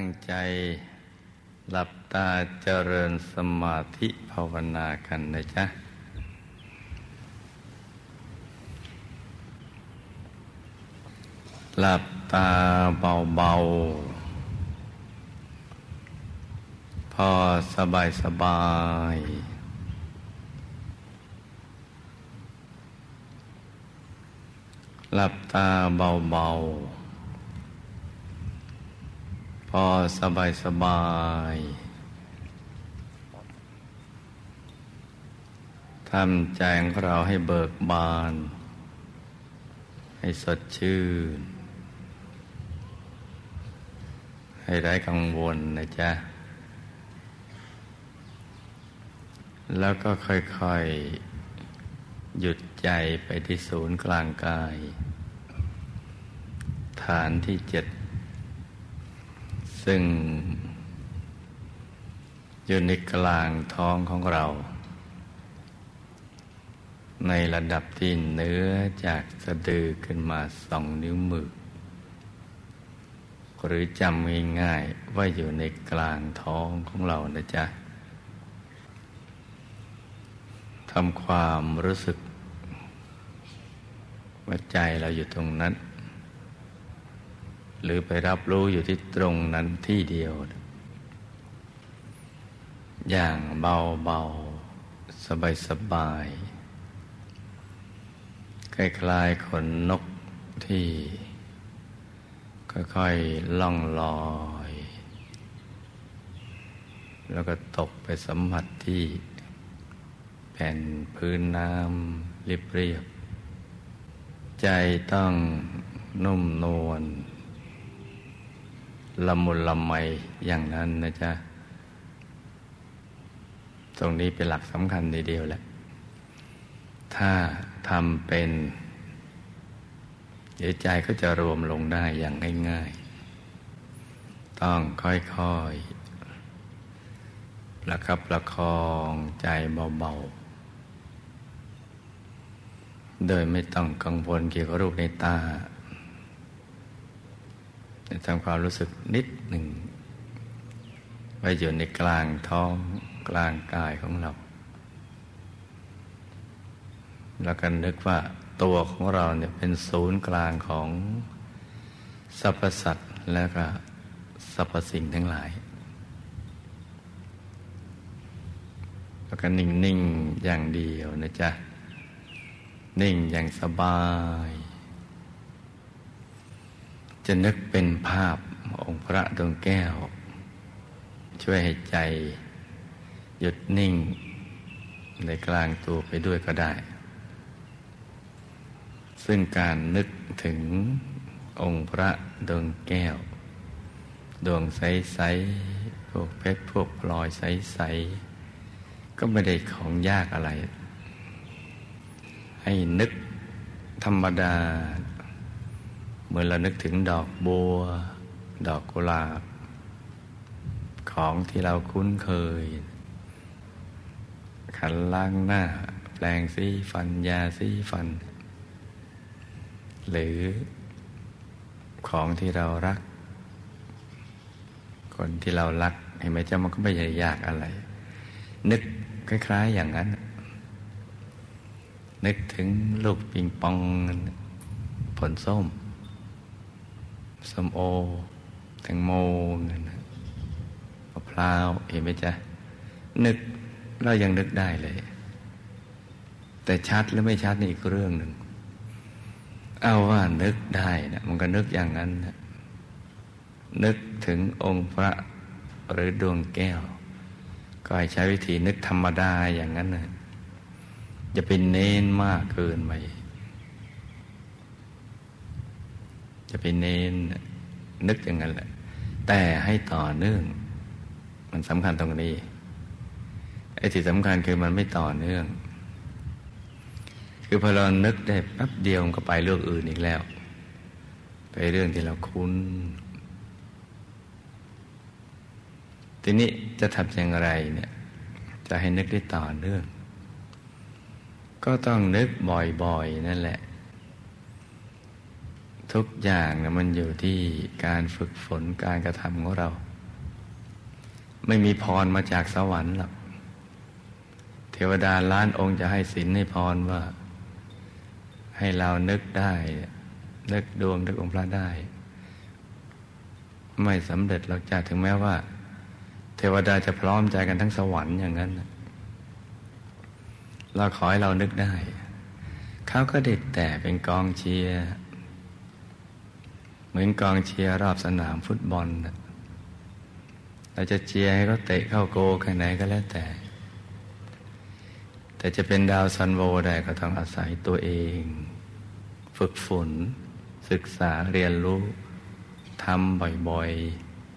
ตั้งใจหลับตาเจริญสมาธิภาวนากันนะจ๊ะ หลับตาเบาๆ พอสบายสบาย หลับตาเบาๆ พอสบายสบาย ทำใจของเราให้เบิกบาน ให้สดชื่น ให้ไร้กังวลนะจ๊ะ แล้วก็ค่อยๆ หยุดใจไปที่ศูนย์กลางกาย ฐานที่เจ็ด ซึ่ง อยู่ในกลางท้องของเรา ในระดับที่เนื้อจากสะดือขึ้นมาสองนิ้วมือ หรือจำง่ายๆว่าอยู่ในกลางท้องของเรานะจ๊ะทำความรู้สึกว่าใจเราอยู่ตรงนั้น หรือไปรับรู้อยู่ที่ตรงนั้นที่เดียว อย่างเบาเบาสบายสบายคล้ายๆขนนกที่ ค่อยๆล่องลอย แล้วก็ตกไปสัมผัสที่ แผ่นพื้นน้ำเรียบๆใจต้องนุ่มนวล ละมุนละไมอย่างนั้นนะจ๊ะ ตรงนี้เป็นหลักสำคัญเดียวแหละ ถ้าทำเป็นเดี๋ยวใจก็จะรวมลงได้อย่างง่ายๆ ต้องค่อยๆ ประคับประคองใจเบาๆ โดยไม่ต้องกังวลเกี่ยวกับรูปในตา ทำความรู้สึกนิดหนึ่งไว้อยู่ในกลางท้องกลางกายของเรา แล้วกันนึกว่าตัวของเราเนี่ยเป็นศูนย์กลางของสรรพสัตว์แล้วก็สรรพสิ่งทั้งหลาย แล้วก็นิ่ง ๆ อย่างเดียวนะจ๊ะ นิ่งอย่างสบาย จะนึกเป็นภาพองค์พระดวงแก้ว ช่วยให้ใจหยุดนิ่งในกลางตัวไปด้วยก็ได้ ซึ่งการนึกถึงองค์พระดวงแก้ว ดวงใส ๆ พวกเพชรพวกพลอยใส ๆ ก็ไม่ได้ของยากอะไร ให้นึกธรรมดา เมื่อเรานึกถึงดอกบัว ดอกกุหลาบ ของที่เราคุ้นเคย ขันล้างหน้า แปลงสีฟันยาสีฟัน หรือของที่เรารัก คนที่เรารักเห็นไหมเจ้ามันก็ไม่ใหญ่ยากอะไร นึกคล้าย ๆ อย่างนั้น นึกถึงลูกปิงปองผลส้ม ส้มโอ แตงโมนั่นมะพร้าวเห็นไหมจ๊ะ นึกเรายังนึกได้เลย แต่ชัดหรือไม่ชัดนี่อีกเรื่องหนึ่ง เอาว่านึกได้นะมันก็นึกอย่างนั้นนะนึกถึงองค์พระหรือดวงแก้ว ก็ให้ใช้วิธีนึกธรรมดาอย่างนั้นนะจะเป็นเน้นมากเกินไป จะไปเน้นนึกอย่างนั้นแหละ แต่ให้ต่อเนื่อง มันสำคัญตรงนี้ ไอ้ที่สำคัญคือมันไม่ต่อเนื่อง คือพอเรานึกได้แป๊บเดียวก็ไปเรื่องอื่นอีกแล้ว ไปเรื่องที่เราคุ้น ทีนี้จะทำอย่างไรเนี่ย จะให้นึกได้ต่อเนื่อง ก็ต้องนึกบ่อยๆ นั่นแหละ ทุกอย่างนะมันอยู่ที่การฝึกฝนการกระทำของเรา ไม่มีพรมาจากสวรรค์หรอกเทวดาล้านองค์จะให้สินให้พรว่า ให้เรานึกได้ นึกดวงนึกองค์พระได้ ไม่สำเร็จหรอกจ้าถึงแม้ว่า เทวดาจะพร้อมใจกันทั้งสวรรค์อย่างนั้นเราขอให้เรานึกได้ เขาก็เด็ดแต่เป็นกองเชียร์ มือนกองเชียร์รอบสนามฟุตบอล เราจะเชียร์ให้เขาเตะเข้าโกแค่ไหนก็แล้วแต่ แต่จะเป็นดาวซันโวได้ก็ต้องอาศัยตัวเอง ฝึกฝน ศึกษาเรียนรู้ทำบ่อย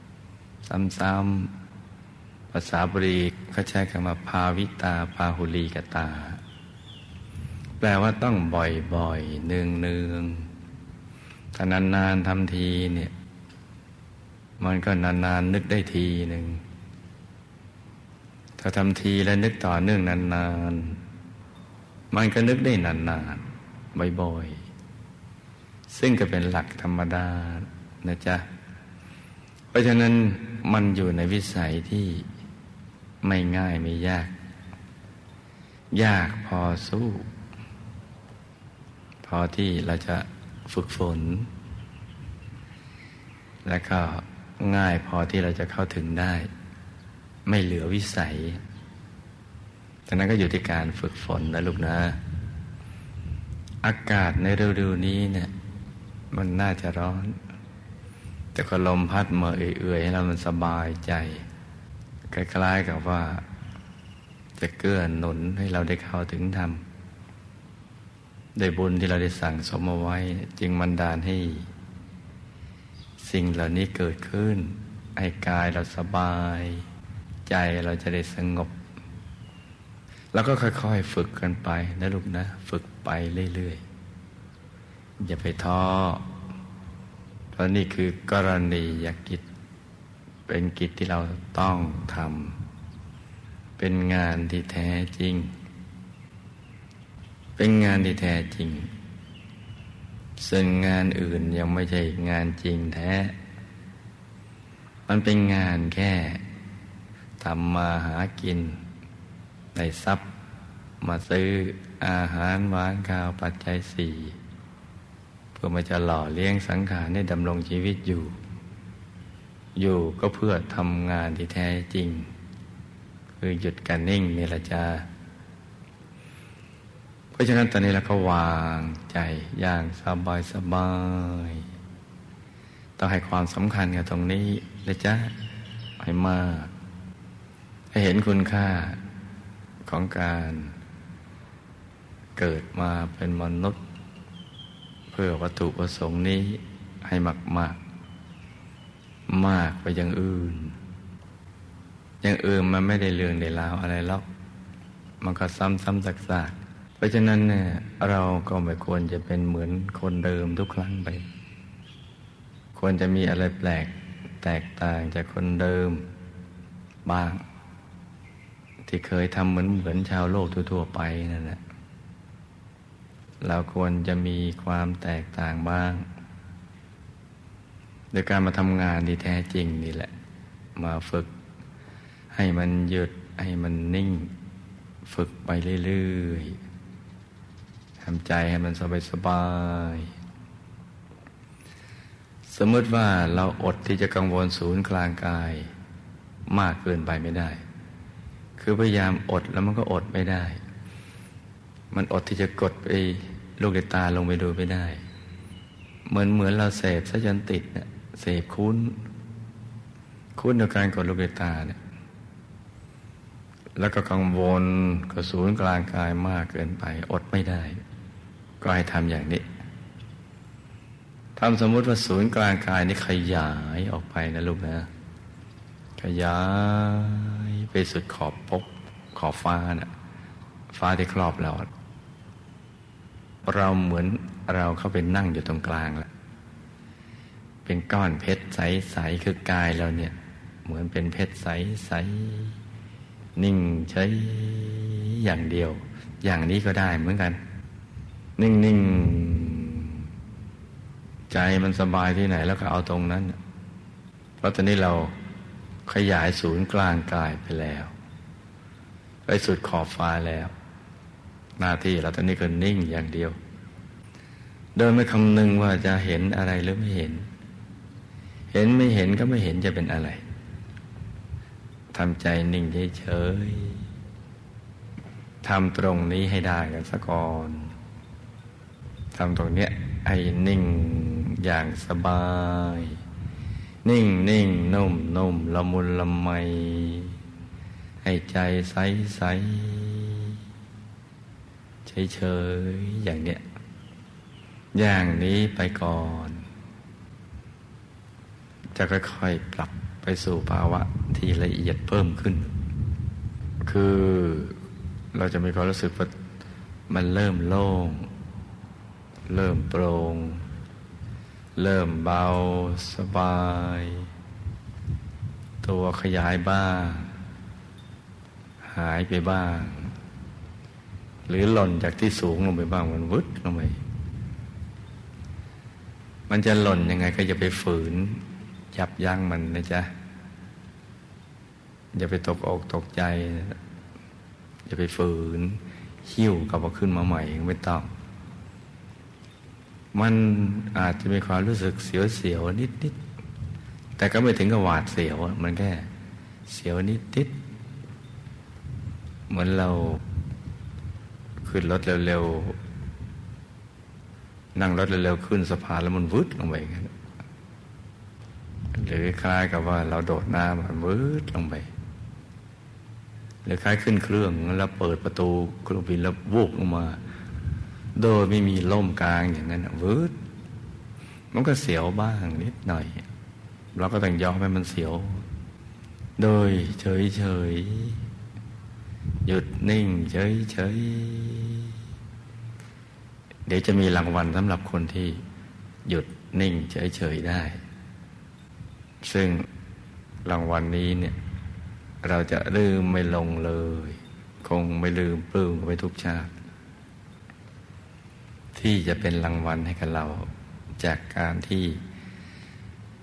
ๆ ซ้ำๆภาษาบรีเขาใช้คำว่าพาวิตาพาหุลีกตา แปลว่าต้องบ่อยๆเนืองๆ ถ้านานๆทำทีเนี่ย มันก็นานๆนึกได้ทีหนึ่ง ถ้าทำทีแล้วนึกต่อเนื่องนานๆ มันก็นึกได้นานๆ บ่อยๆ ซึ่งก็เป็นหลักธรรมดานะจ๊ะ เพราะฉะนั้นมันอยู่ในวิสัยที่ไม่ง่ายไม่ยาก ยากพอสู้ พอที่เราจะ ฝึกฝน และก็ง่ายพอที่เราจะเข้าถึงได้ ไม่เหลือวิสัยดังนั้นก็อยู่ที่การฝึกฝนนะลูกนะ อากาศในฤดูนี้เนี่ย มันน่าจะร้อน แต่ก็ลมพัดมาเอื่อยๆให้เรามันสบายใจ คล้ายๆกับว่า จะเกื้อหนุนให้เราได้เข้าถึงธรรม ได้บุญที่เราได้สั่งสมเอาไว้ จึงมันดานให้ สิ่งเหล่านี้เกิดขึ้น ให้กายเราสบาย ใจเราจะได้สงบ แล้วก็ค่อยๆฝึกกันไปนะลูกนะ ฝึกไปเรื่อยๆ อย่าไปท้อเพราะนี่คือกรณียกิจ เป็นกิจที่เราต้องทำเป็นงานที่แท้จริง เป็นงานที่แท้จริง ส่วนงานอื่นยังไม่ใช่งานจริงแท้ มันเป็นงานแค่ทำมาหากินได้ทรัพย์มาซื้ออาหารหวานข้าวปัจจัยสี่เพื่อมาจะหล่อเลี้ยงสังขารให้ดำรงชีวิตอยู่ อยู่ก็เพื่อทำงานที่แท้จริง คือหยุดการนิ่งนี่ละจ้า ราะฉะนั้นตอนนี้เราก็วางใจอย่างสบายสบายต้องให้ความสำคัญกับตรงนี้เลยจ้ะให้มาก ให้เห็นคุณค่าของการเกิดมาเป็นมนุษย์ เพื่อวัตถุประสงค์นี้ให้มากมากมากไปอย่างอื่น อย่างอื่นมันไม่ได้เรื่องได้ราวอะไรหรอกมันก็ซ้ำซ้ำซัก ราะฉะนั้นเนี่ยเราก็ไม่ควรจะเป็นเหมือนคนเดิมทุกครั้งไป ควรจะมีอะไรแปลกแตกต่างจากคนเดิมบ้าง ที่เคยทำเหมือนเหมือนชาวโลกทั่วๆไปนั่นแหละเราควรจะมีความแตกต่างบ้าง โดยการมาทำงานที่แท้จริงนี่แหละ มาฝึก ให้มันหยุดให้มันนิ่ง ฝึกไปเรื่อยๆ ทำใจให้มันสบายสบาย สมมติว่าเราอดที่จะกังวลศูนย์กลางกายมากเกินไปไม่ได้ คือพยายามอดแล้วมันก็อดไม่ได้ มันอดที่จะกดไปลูกในตาลงไปดูไม่ได้ เหมือนเหมือนเราเสพซะจนติดเนี่ยเสพคุ้น คุ้นในการกดลูกในตาเนี่ยแล้วก็กังวลกับศูนย์กลางกายมากเกินไป อดไม่ได้ ก็ให้ทำอย่างนี้ทำสมมติว่าศูนย์กลางกายนี่ขยายออกไปนะลูกนะ ขยายไปสุดขอบพบขอบฟ้านะ่ะฟ้าที่ครอบเราเราเหมือนเราเข้าไปนั่งอยู่ตรงกลางแหละเป็นก้อนเพชรใสๆคือกายเราเนี่ย เหมือนเป็นเพชรใสๆนิ่งใช้อย่างเดียว อย่างนี้ก็ได้เหมือนกัน นิ่งๆ ใจมันสบายที่ไหนแล้วก็เอาตรงนั้น เพราะตอนนี้เราขยายศูนย์กลางกายไปแล้ว ไปสุดขอบฟ้าแล้ว หน้าที่เราตอนนี้ก็นิ่งอย่างเดียว โดยไม่คำนึงว่าจะเห็นอะไรหรือไม่เห็น เห็นไม่เห็นก็ไม่เห็นจะเป็นอะไรทำใจนิ่งเฉยๆทำตรงนี้ให้ได้กันสักก่อนำตรงเนี้ยให้นิ่งอย่างสบาย นิ่งนิ่งนุ่มนุ่มละมุนละไม ให้ใจใสใสเฉยเฉยอย่างเนี้ยอย่างนี้ไปก่อน จะค่อยๆปรับไปสู่ภาวะที่ละเอียดเพิ่มขึ้น คือเราจะมีความรู้สึกว่ามันเริ่มโล่ง เริ่มโปร่ง เริ่มเบาสบาย ตัวขยายบ้าง หายไปบ้าง หรือหล่นจากที่สูงลงไปบ้างมันวึดลงไปมันจะหล่นยังไงก็จะไปฝืนยับยั้งมันนะจ๊ะ อย่าไปตกอกตกใจ อย่าไปฝืน หิ้วกลับมาขึ้นมาใหม่ไม่ต้อง มันอาจจะมีความรู้สึกเสียวเสียวนิดนิดแต่ก็ไม่ถึงกับหวาดเสียว มันแค่เสียวนิดนิดเหมือนเราขึ้นรถเร็วๆ นั่งรถเร็วๆ ขึ้นสะพานแล้วมันวืดลงไปอย่างนั้นหรือคล้ายกับว่าเราโดดน้ำมันวืดลงไป หรือคล้ายขึ้นเครื่องแล้วเปิดประตูเครื่องบินแล้ววูบลงมา โดยไม่มีล่มกลางอย่างนั้นวืดมันก็เสียวบ้างนิดหน่อย เราก็ต้องยอมให้มันเสียว โดยเฉยเฉยหยุดนิ่งเฉยเฉยเดี๋ยวจะมีรางวัลสำหรับคนที่หยุดนิ่งเฉยเฉยได้ ซึ่งรางวัลนนี้เนี่ย เราจะลืมไม่ลงเลย คงไม่ลืมปลื้มไปทุกชาติ ที่จะเป็นรางวัลให้กับเราจากการที่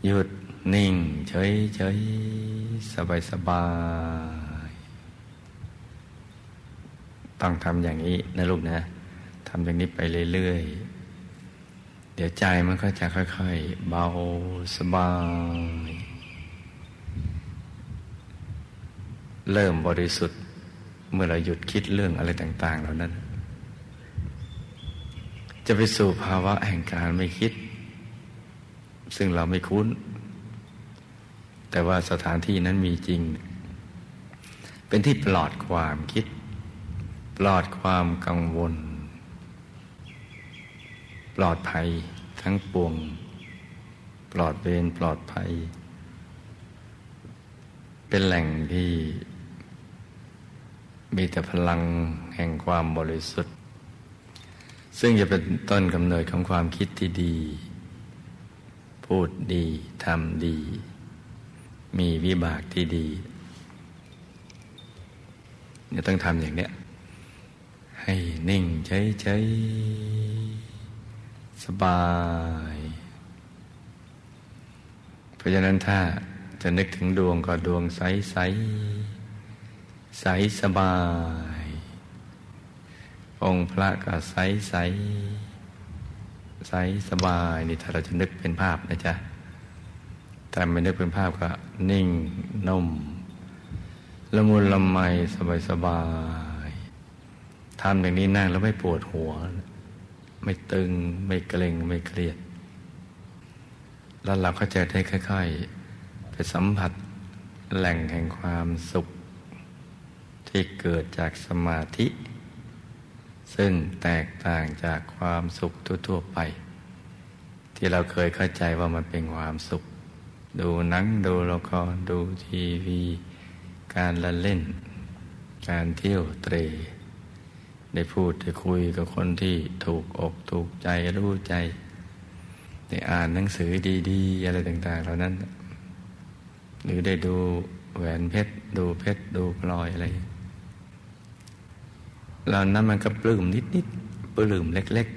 หยุดนิ่ง เฉยเฉยสบายสบาย ต้องทำอย่างนี้นะลูกนะทำอย่างนี้ไปเรื่อยๆ เดี๋ยวใจมันก็จะค่อย ๆ เบาสบาย เริ่มบริสุทธิ์เมื่อเราหยุดคิดเรื่องอะไรต่าง ๆ เหล่านั้น จะไปสู่ภาวะแห่งการไม่คิด ซึ่งเราไม่คุ้น แต่ว่าสถานที่นั้นมีจริง เป็นที่ปลอดความคิด ปลอดความกังวล ปลอดภัยทั้งปวง ปลอดเวรปลอดภัย เป็นแหล่งที่มีแต่พลังแห่งความบริสุทธิ์ ซึ่งจะเป็นต้นกำเนิดของความคิดที่ดี พูดดี ทำดี มีวิบากที่ดีเนี่ยต้องทำอย่างเนี้ย ให้นิ่งเฉยๆสบาย เพราะฉะนั้นถ้าจะนึกถึงดวงก็ดวงใสใสใสสบาย องค์พระก็ใสใสใสสบายนี่ถ้าเราจะนึกเป็นภาพนะจ๊ะแต่ไม่นึกเป็นภาพก็นิ่งนุ่มละมุนละไมสบายสบายทำอย่างนี้นั่งแล้วไม่ปวดหัว ไม่ตึงไม่เกร็งไม่เครียด แล้วเราก็จะได้ค่อยๆ ไปสัมผัสแหล่งแห่งความสุข ที่เกิดจากสมาธิ ซึ่งแตกต่างจากความสุขทั่วๆไป ที่เราเคยเข้าใจว่ามันเป็นความสุข ดูหนังดูละครดูทีวี การละเล่น การเที่ยวเตร ได้พูดได้คุยกับคนที่ถูกอกถูกใจรู้ใจได้อ่านหนังสือดีๆ อะไรต่างๆเหล่านั้น หรือได้ดูแหวนเพชร ดูเพชร ดูพลอยอะไร เหล่านั้นมันก็ปลื้มนิดๆปลื้มเล็ก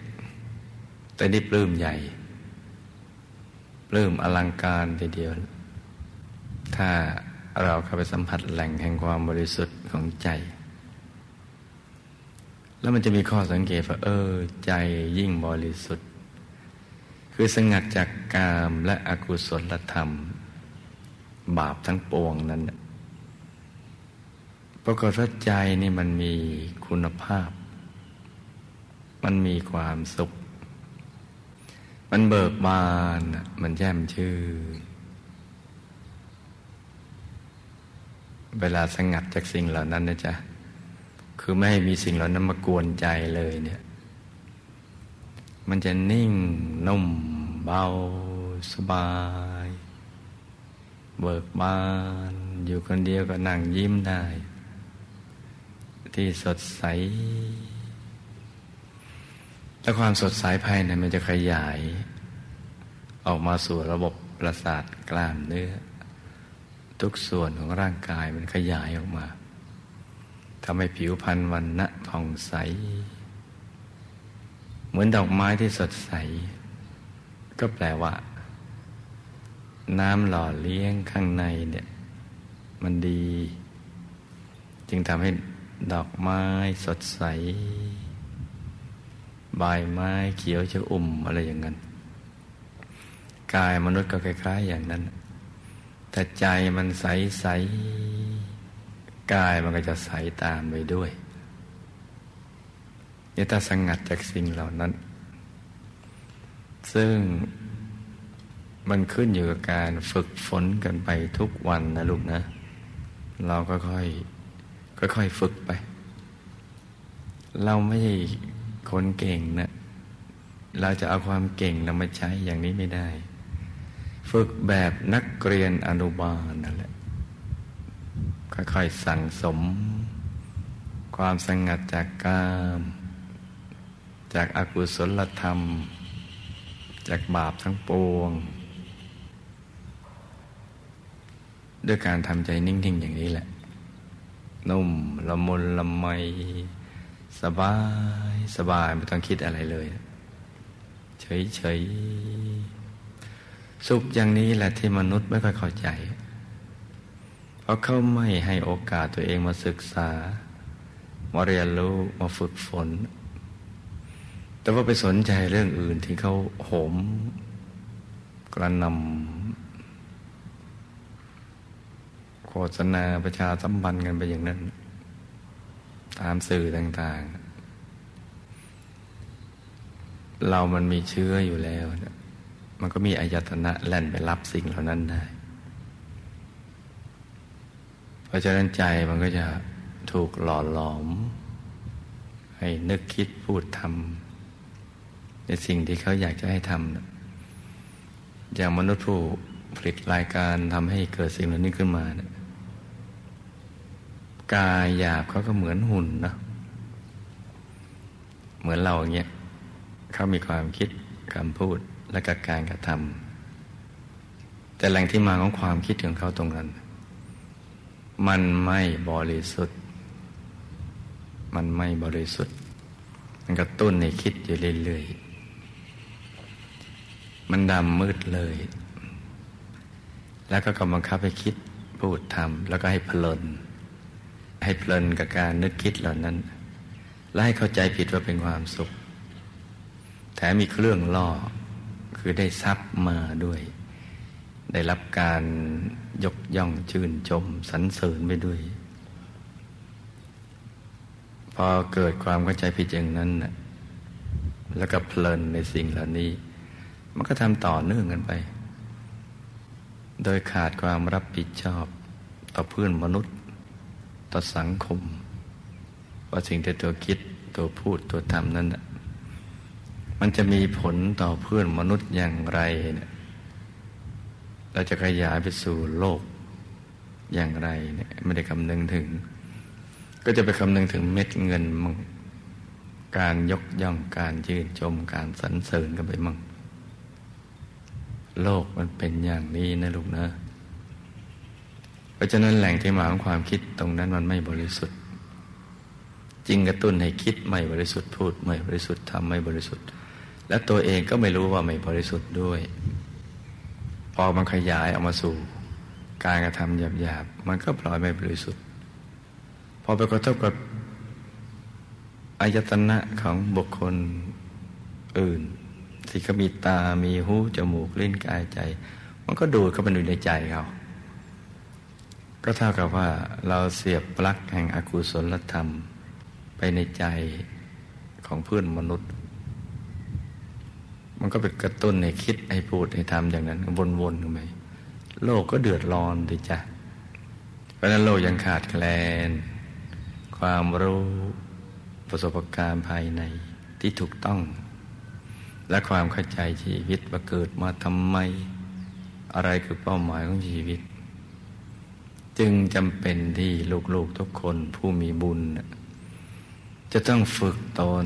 ๆ แต่นี่ปลื้มใหญ่เริ่มอลังการทีเดียว ถ้าเราเข้าไปสัมผัสแหล่งแห่งความบริสุทธิ์ของใจ แล้วมันจะมีข้อสังเกตว่าเออ ใจยิ่งบริสุทธิ์ คือสงัดจากกามและอกุศลธรรม บาปทั้งปวงนั้น ปรากฏว่าใจนี่มันมีคุณภาพ มันมีความสุข มันเบิกบาน มันแจ่มชื่นเวลาสงัดจากสิ่งเหล่านั้นนะจ๊ะ คือไม่ให้มีสิ่งเหล่านั้นมากวนใจเลยเนี่ย มันจะนิ่งนุ่มเบาสบาย เบิกบาน อยู่คนเดียวก็นั่งยิ้มได้ ที่สดใส และความสดใสภายในมันจะขยาย ออกมาสู่ระบบประสาทกล้ามเนื้อ ทุกส่วนของร่างกายมันขยายออกมาทำให้ผิวพรรณวันณะผ่องใส เหมือนดอกไม้ที่สดใส ก็แปลว่า น้ำหล่อเลี้ยงข้างในเนี่ย มันดี จึงทำให้ ดอกไม้สดใส ใบไม้เขียวชอุ่มอะไรอย่างนั้น กายมนุษย์ก็คล้าย ๆ อย่างนั้น แต่ใจมันใสใสกายมันก็จะใสตามไปด้วยนี่ถ้าสงัดจากสิ่งเหล่านั้น ซึ่งมันขึ้นอยู่กับการฝึกฝนกันไปทุกวันนะลูกนะ เราก็ค่อย ค่อยฝึกไป เราไม่ใช่คนเก่งนะ เราจะเอาความเก่งนำมาใช้อย่างนี้ไม่ได้ ฝึกแบบนักเรียนอนุบาลนั่นแหละ ค่อยๆสั่งสม ความสงัดจากกาม จากอากุศลธรรม จากบาปทั้งปวง ด้วยการทำใจนิ่ง ๆ อย่างนี้แหละ นุ่มละมุนละไม สบาย สบายไม่ต้องคิดอะไรเลย เฉยๆสุขอย่างนี้แหละที่มนุษย์ไม่ค่อยเข้าใจ เพราะเขาไม่ให้โอกาสตัวเองมาศึกษา มาเรียนรู้มาฝึกฝน แต่ว่าไปสนใจเรื่องอื่นที่เขาโหม กระนำ โฆษณาประชาสัมพันธ์กันไปอย่างนั้น ตามสื่อต่าง ๆ เรามันมีเชื้ออยู่แล้ว มันก็มีอายตนะแล่นไปรับสิ่งเหล่านั้นได้ เพราะฉะนั้นใจมันก็จะถูกหล่อหลอม ให้นึกคิดพูดทำในสิ่งที่เขาอยากจะให้ทำอย่างมนุษย์ผู้ผลิตรายการทำให้เกิดสิ่งเหล่านี้ขึ้นมานะ กายหยาบเขาก็เหมือนหุ่นนะเหมือนเราอย่างเงี้ยเขามีความคิดคำพูดและกการกระทำแต่แหล่งที่มาของความคิดของเขาตรงนั้น มันไม่บริสุทธิ์ มันไม่บริสุทธิ์ มันกระตุ้นในคิดอยู่เรื่อยๆมันดำมืดเลย แล้วก็กำลังคับให้คิดพูดทำแล้วก็ให้เพลิน ให้เพลินกับการนึกคิดเหล่านั้น และให้เข้าใจผิดว่าเป็นความสุข แถมมีเครื่องล่อคือได้ทรัพย์มาด้วย ได้รับการยกย่องชื่นชมสรรเสริญไปด้วย พอเกิดความเข้าใจผิดอย่างนั้นนะแล้วก็เพลินในสิ่งเหล่านี้ มันก็ทำต่อเนื่องกันไป โดยขาดความรับผิดชอบต่อเพื่อนมนุษย์ ต่อสังคม ว่าสิ่งที่ตัวคิดตัวพูดตัวทำนั้นนะมันจะมีผลต่อเพื่อนมนุษย์อย่างไรเนี่ยเราจะขยายไปสู่โลกอย่างไรเนี่ยไม่ได้คำนึงถึง ก็จะไปคำนึงถึงเม็ดเงินมั่งการยกย่องการยืนชมการสรรเสริญกันไปมั่งโลกมันเป็นอย่างนี้นะลูกนะ ราะฉะนั้นแหล่งที่มาของความคิดตรงนั้นมันไม่บริสุทธิ์จริงกระตุ้นให้คิดไม่บริสุทธิ์พูดไม่บริสุทธิ์ทำไม่บริสุทธิ์ และตัวเองก็ไม่รู้ว่าไม่บริสุทธิ์ด้วย พอมันขยายออกมาสู่ การกระทำหยาบๆมันก็ปล่อยไม่บริสุทธิ์พอไปกระทบกับอายตนะของบุคคลอื่นที่เขามีตา มีหู จมูก ลิ้น กายใจ มันก็ดูดเข้าไปในใจเขา ก็เท่ากับว่าเราเสียบปลั๊กแห่งอกุศลธรรม ไปในใจของเพื่อนมนุษย์ มันก็เป็นกระตุ้นให้คิดให้พูดให้ทำอย่างนั้นวนๆกันไปโลกก็เดือดร้อนดิจ้ะเพราะนั้นโลกยังขาดแคลน ความรู้ประสบการณ์ภายในที่ถูกต้อง และความเข้าใจชีวิตว่าเกิดมาทำไม อะไรคือเป้าหมายของชีวิต จึงจำเป็นที่ลูกๆทุกคนผู้มีบุญ จะต้องฝึกตน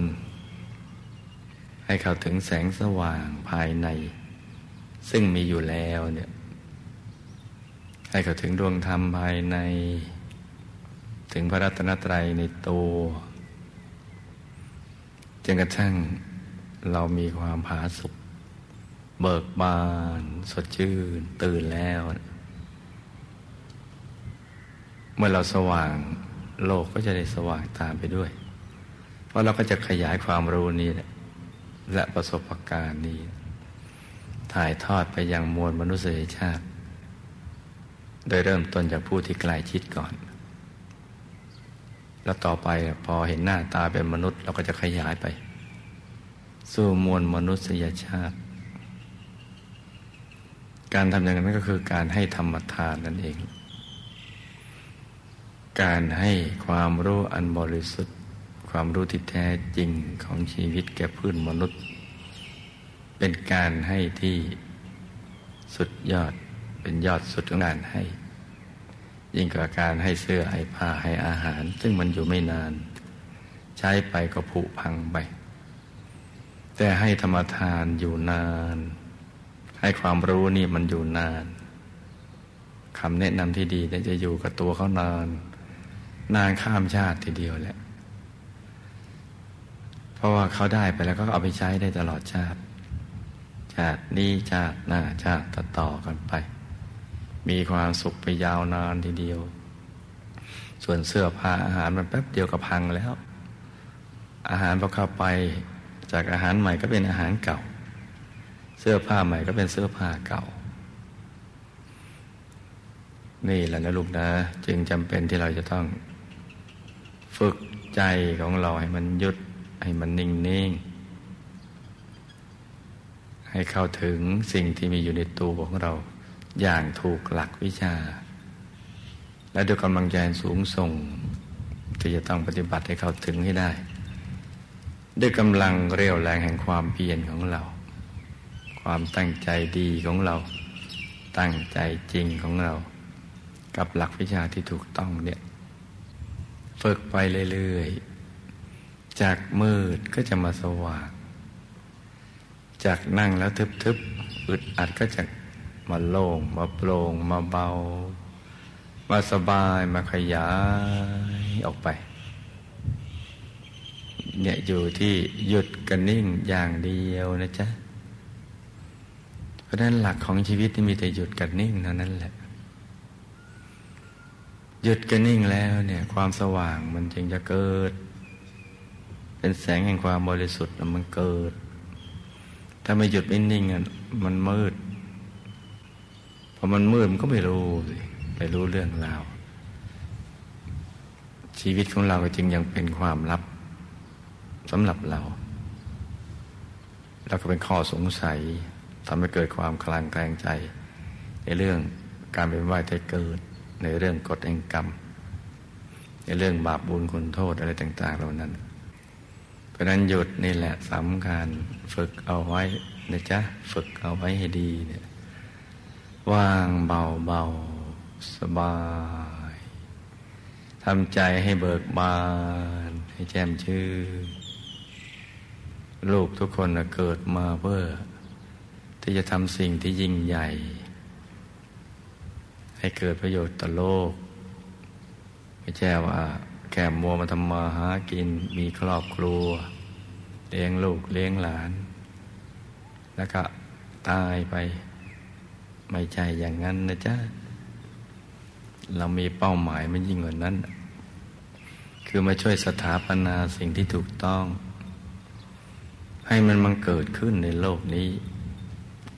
ให้เข้าถึงแสงสว่างภายใน ซึ่งมีอยู่แล้วเนี่ยให้เข้าถึงดวงธรรมภายใน ถึงพระรัตนตรัยในตัวจนกระทั่งเรามีความผาสุกเบิกบาน สดชื่น ตื่นแล้ว เมื่อเราสว่างโลกก็จะได้สว่างตามไปด้วย เพราะเราก็จะขยายความรู้นี้และประสบการณ์นี้ ถ่ายทอดไปยังมวลมนุษยชาติ โดยเริ่มต้นจากผู้ที่ใกล้ชิดก่อน แล้วต่อไปพอเห็นหน้าตาเป็นมนุษย์ เราก็จะขยายไป สู่มวลมนุษยชาติ การทำอย่างนั้นก็คือการให้ธรรมทานนั่นเอง การให้ความรู้อันบริสุทธิ์ ความรู้ที่แท้จริงของชีวิตแก่พื้นมนุษย์ เป็นการให้ที่สุดยอดเป็นยอดสุดของการให้ ยิ่งกว่าการให้เสื้อให้ผ้าให้อาหาร ซึ่งมันอยู่ไม่นาน ใช้ไปก็ผุพังไป แต่ให้ธรรมทานอยู่นาน ให้ความรู้นี่มันอยู่นานคำแนะนำที่ดีนี่จะอยู่กับตัวเขานาน นานข้ามชาติทีเดียวแหละ เพราะว่าเขาได้ไปแล้วก็เอาไปใช้ได้ตลอดชาติ ชาตินี้ชาติหน้าชาติต่อๆกันไป มีความสุขไปยาวนานทีเดียว ส่วนเสื้อผ้าอาหารมันแป๊บเดียวก็พังแล้ว อาหารพอเข้าไปจากอาหารใหม่ก็เป็นอาหารเก่า เสื้อผ้าใหม่ก็เป็นเสื้อผ้าเก่านี่แหละนะลูกนะ จึงจำเป็นที่เราจะต้อง ฝึกใจของเราให้มันหยุดให้มันนิ่งนิ่งให้เข้าถึงสิ่งที่มีอยู่ในตัวของเราอย่างถูกหลักวิชา และด้วยกำลังใจสูงส่ง ที่จะต้องปฏิบัติให้เข้าถึงให้ได้ ด้วยกำลังเรียวแรงแห่งความเพียรของเรา ความตั้งใจดีของเรา ตั้งใจจริงของเรา กับหลักวิชาที่ถูกต้องเนี่ย ฝึกไปเรื่อยๆ จากมืดก็จะมาสว่าง จากนั่งแล้วทึบๆ อึดอัดก็จะมาโล่ง มาโปร่ง มาเบา มาสบาย มาขยายออกไป เนี่ยอยู่ที่หยุดกันนิ่งอย่างเดียวนะจ๊ะ เพราะนั้นหลักของชีวิตที่มีแต่หยุดกันนิ่งเท่านั้นแหละ หยุดกันนิ่งแล้วเนี่ย ความสว่างมันจึงจะเกิด เป็นแสงแห่งความบริสุทธิ์มันเกิด ถ้าไม่หยุดไม่นิ่งอะมันมืดพอมันมืดมันก็ไม่รู้สิไม่รู้เรื่องราวชีวิตของเราจึงยังเป็นความลับสำหรับเรา แล้วก็เป็นข้อสงสัยทำให้เกิดความคลางแคลงใจ ในเรื่องการเป็นว่ายแต่เกิด ในเรื่องกฎแห่งกรรม ในเรื่องบาปบุญคุณโทษอะไรต่าง ๆ เหล่านั้น เพราะนั้นหยุดนี่แหละสำคัญฝึกเอาไว้นะจ๊ะฝึกเอาไว้ให้ดีเนี่ย ว่างเบาเบาสบายทำใจให้เบิกบาน ให้แจ่มชื่นลูกทุกคนเกิดมาเพื่อที่จะทำสิ่งที่ยิ่งใหญ่ ให้เกิดประโยชน์ต่อโลก ไม่ใช่ว่าแค่มัวมาทำมาหากินมีครอบครัว เลี้ยงลูกเลี้ยงหลาน แล้วก็ตายไปไม่ใช่อย่างนั้นนะจ๊ะ เรามีเป้าหมายมันยิ่งกว่านั้น คือมาช่วยสถาปนาสิ่งที่ถูกต้อง ให้มันมันเกิดขึ้นในโลกนี้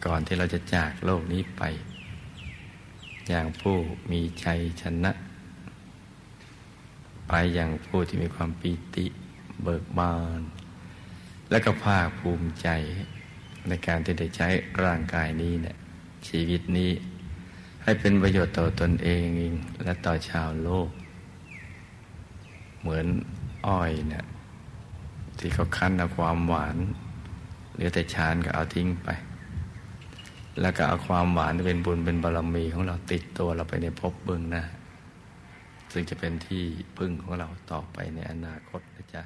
ก่อนที่เราจะจากโลกนี้ไป อย่างผู้มีชัยชนะ ไปอย่างผู้ที่มีความปีติเบิกบาน และก็ภาคภูมิใจในการที่ได้ใช้ร่างกายนี้เนี่ยชีวิตนี้ให้เป็นประโยชน์ต่อตนเองและต่อชาวโลก เหมือนอ้อยเนี่ยที่เขาคั้นเอาความหวาน เหลือแต่ชานก็เอาทิ้งไป แล้วก็เอาความหวานเป็นบุญเป็นบารมีของเราติดตัวเราไปในภพเบื้องหน้า ซึ่งจะเป็นที่พึ่งของเราต่อไปในอนาคตนะจ๊ะ